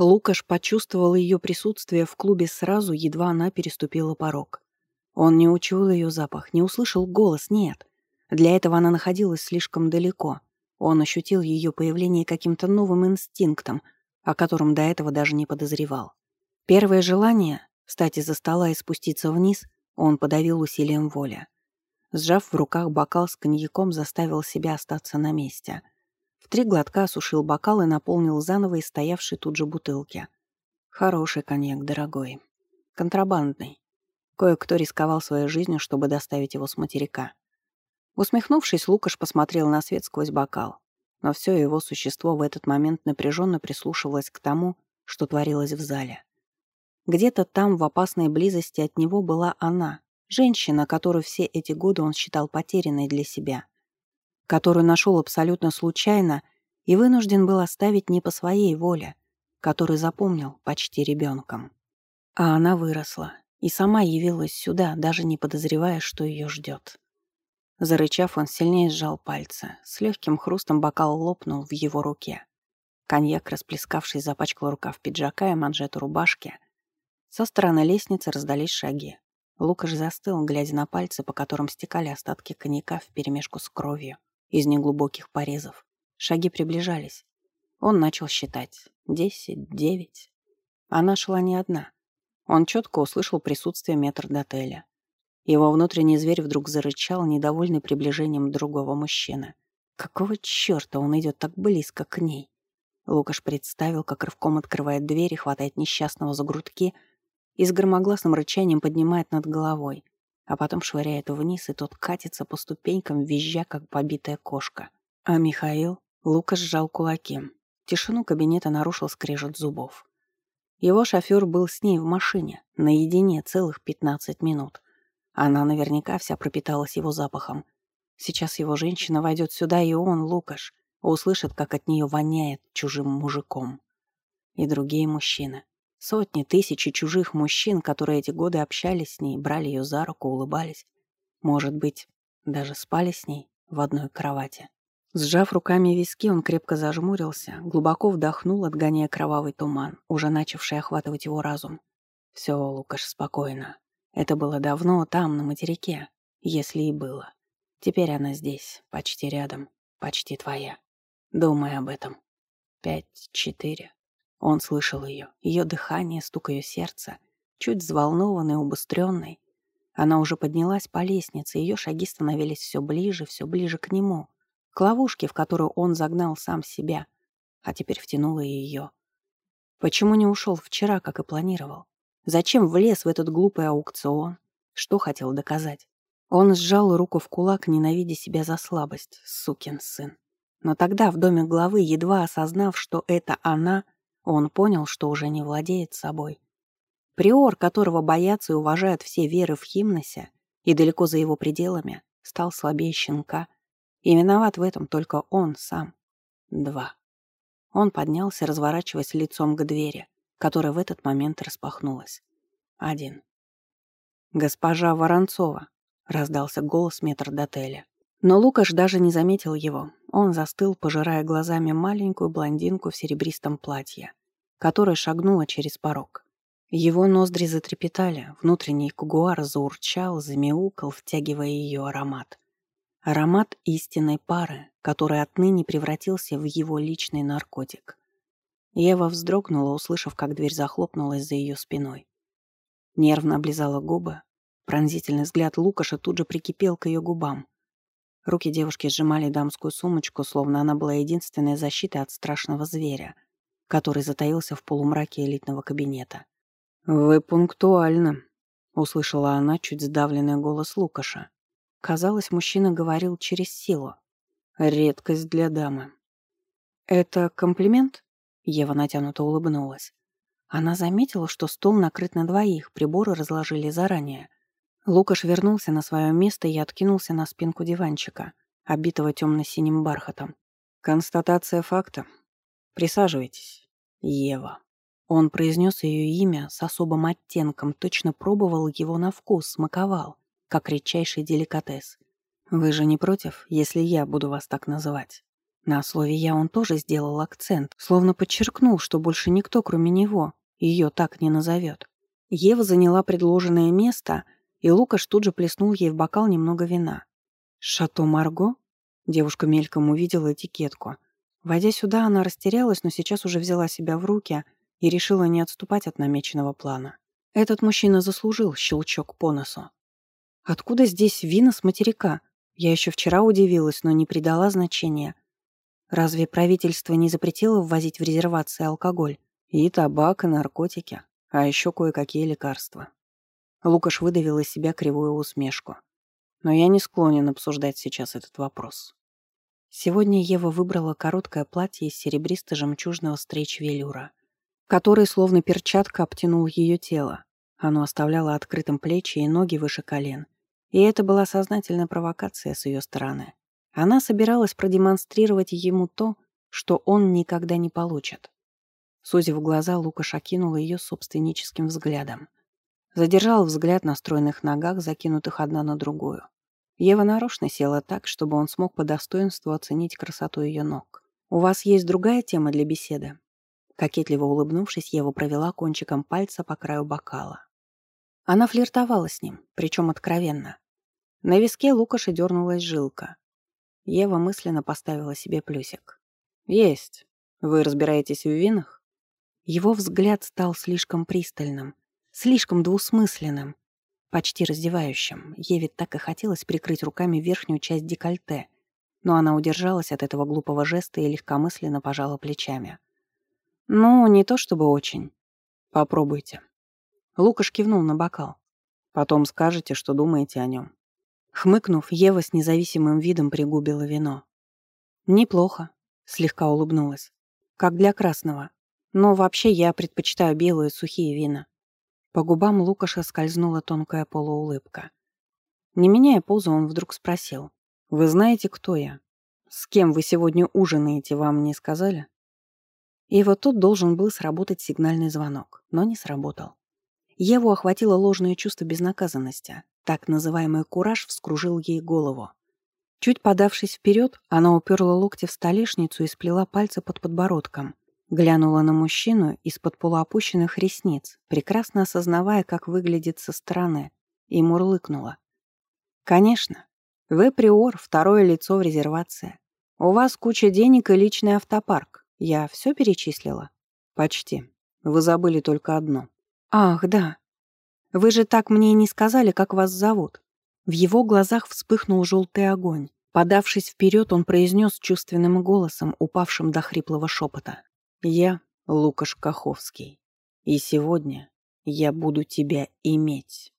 Лукаш почувствовал ее присутствие в клубе сразу, едва она переступила порог. Он не учуял ее запах, не услышал голос, нет. Для этого она находилась слишком далеко. Он ощутил ее появление каким-то новым инстинктом, о котором до этого даже не подозревал. Первое желание — встать из-за стола и спуститься вниз — он подавил усилием воли. Сжав в руках бокал с коньяком, заставил себя остаться на месте. Три глотка осушил бокал и наполнил заново из стоявшей тут же бутылки. Хороший коньяк, дорогой. Контрабандный. Кое-кто рисковал своей жизнью, чтобы доставить его с материка. Усмехнувшись, Лукаш посмотрел на свет сквозь бокал. Но все его существо в этот момент напряженно прислушивалось к тому, что творилось в зале. Где-то там, в опасной близости от него, была она, Женщина, которую все эти годы он считал потерянной для себя. Которую нашел абсолютно случайно и вынужден был оставить не по своей воле, который запомнил почти ребенком. А она выросла и сама явилась сюда, даже не подозревая, что ее ждет. Зарычав, он сильнее сжал пальцы. С легким хрустом бокал лопнул в его руке. Коньяк, расплескавшись, запачкал рукав пиджака и манжету рубашки. Со стороны лестницы раздались шаги. Лукаш застыл, глядя на пальцы, по которым стекали остатки коньяка вперемешку с кровью из неглубоких порезов. Шаги приближались. Он начал считать. Десять, девять. Она шла не одна. Он четко услышал присутствие метрдотеля. Его внутренний зверь вдруг зарычал, недовольный приближением другого мужчины. Какого черта он идет так близко к ней? Лукаш представил, как рывком открывает дверь и хватает несчастного за грудки — и с громогласным рычанием поднимает над головой, а потом швыряет вниз, и тот катится по ступенькам, визжа, как побитая кошка. А Михаил, Лукаш сжал кулаки. Тишину кабинета нарушил скрежет зубов. Его шофер был с ней в машине, наедине целых 15 минут. Она наверняка вся пропиталась его запахом. Сейчас его женщина войдет сюда, и он, Лукаш, услышит, как от нее воняет чужим мужиком. И другие мужчины. Сотни, тысячи чужих мужчин, которые эти годы общались с ней, брали ее за руку, улыбались. Может быть, даже спали с ней в одной кровати. Сжав руками виски, он крепко зажмурился, глубоко вдохнул, отгоняя кровавый туман, уже начавший охватывать его разум. Все, Лукаш, спокойно. Это было давно, там, на материке, если и было. Теперь она здесь, почти рядом, почти твоя. Думай об этом. Пять, четыре, он слышал ее, ее дыхание, стук ее сердца, чуть взволнованный, убыстренный. Она уже поднялась по лестнице, ее шаги становились все ближе, все ближе к нему, к ловушке, в которую он загнал сам себя, а теперь втянула ее. Почему не ушел вчера, как и планировал? Зачем влез в этот глупый аукцион? Что хотел доказать? Он сжал руку в кулак, ненавидя себя за слабость, сукин сын. Но тогда в доме главы, едва осознав, что это она, он понял, что уже не владеет собой. Приор, которого боятся и уважают все веры в Химносе, и далеко за его пределами, стал слабее щенка. И виноват в этом только он сам. Два. Он поднялся, разворачиваясь лицом к двери, которая в этот момент распахнулась. Один. «Госпожа Воронцова», — раздался голос метрдотеля. Но Лукаш даже не заметил его. Он застыл, пожирая глазами маленькую блондинку в серебристом платье, которая шагнула через порог. Его ноздри затрепетали, внутренний кугуар заурчал, замяукал, втягивая ее аромат. Аромат истинной пары, который отныне превратился в его личный наркотик. Ева вздрогнула, услышав, как дверь захлопнулась за ее спиной. Нервно облизала губы. Пронзительный взгляд Лукаша тут же прикипел к ее губам. Руки девушки сжимали дамскую сумочку, словно она была единственной защитой от страшного зверя, который затаился в полумраке элитного кабинета. «Вы пунктуальны», — услышала она чуть сдавленный голос Лукаша. Казалось, мужчина говорил через силу. «Редкость для дамы». «Это комплимент?» — Ева натянуто улыбнулась. Она заметила, что стол накрыт на двоих, приборы разложили заранее — Лукаш вернулся на свое место и откинулся на спинку диванчика, обитого темно-синим бархатом. «Констатация факта. Присаживайтесь. Ева». Он произнес ее имя с особым оттенком, точно пробовал его на вкус, смаковал, как редчайший деликатес. «Вы же не против, если я буду вас так называть?» На слове «я» он тоже сделал акцент, словно подчеркнул, что больше никто, кроме него, ее так не назовет. Ева заняла предложенное место, и Лукаш тут же плеснул ей в бокал немного вина. «Шато Марго?» Девушка мельком увидела этикетку. Войдя сюда, она растерялась, но сейчас уже взяла себя в руки и решила не отступать от намеченного плана. Этот мужчина заслужил щелчок по носу. Откуда здесь вина с материка? Я еще вчера удивилась, но не придала значения. Разве правительство не запретило ввозить в резервации алкоголь? И табак, и наркотики, а еще кое-какие лекарства. Лукаш выдавил из себя кривую усмешку. Но я не склонен обсуждать сейчас этот вопрос. Сегодня Ева выбрала короткое платье из серебристо-жемчужного стрейч-велюра который словно перчатка обтянул ее тело. Оно оставляло открытым плечи и ноги выше колен. И это была сознательная провокация с ее стороны. Она собиралась продемонстрировать ему то, что он никогда не получит. Сузив глаза, Лукаш окинул ее собственническим взглядом. Задержал взгляд на стройных ногах, закинутых одна на другую. Ева нарочно села так, чтобы он смог по достоинству оценить красоту ее ног. «У вас есть другая тема для беседы?» Кокетливо улыбнувшись, Ева провела кончиком пальца по краю бокала. Она флиртовала с ним, причем откровенно. На виске Лукаша дернулась жилка. Ева мысленно поставила себе плюсик. «Есть. Вы разбираетесь в винах?» Его взгляд стал слишком пристальным, слишком двусмысленным, почти раздевающим. Еве так и хотелось прикрыть руками верхнюю часть декольте, но она удержалась от этого глупого жеста и легкомысленно пожала плечами. «Ну, не то чтобы очень. Попробуйте». Лукаш кивнул на бокал. «Потом скажете, что думаете о нем». Хмыкнув, Ева с независимым видом пригубила вино. «Неплохо», — слегка улыбнулась. «Как для красного. Но вообще я предпочитаю белые сухие вина». По губам Лукаша скользнула тонкая полуулыбка. Не меняя позу, он вдруг спросил. «Вы знаете, кто я? С кем вы сегодня ужинаете, вам не сказали?» И вот тут должен был сработать сигнальный звонок, но не сработал. Еву охватило ложное чувство безнаказанности. Так называемый кураж вскружил ей голову. Чуть подавшись вперед, она уперла локти в столешницу и сплела пальцы под подбородком. Глянула на мужчину из-под полуопущенных ресниц, прекрасно осознавая, как выглядит со стороны, и мурлыкнула. «Конечно. Вы приор, второе лицо в резервации. У вас куча денег и личный автопарк. Я все перечислила? Почти. Вы забыли только одно. Ах, да. Вы же так мне и не сказали, как вас зовут. В его глазах вспыхнул желтый огонь. Подавшись вперед, он произнес чувственным голосом, упавшим до хриплого шепота. «Я Лукаш Каховский, и сегодня я буду тебя иметь».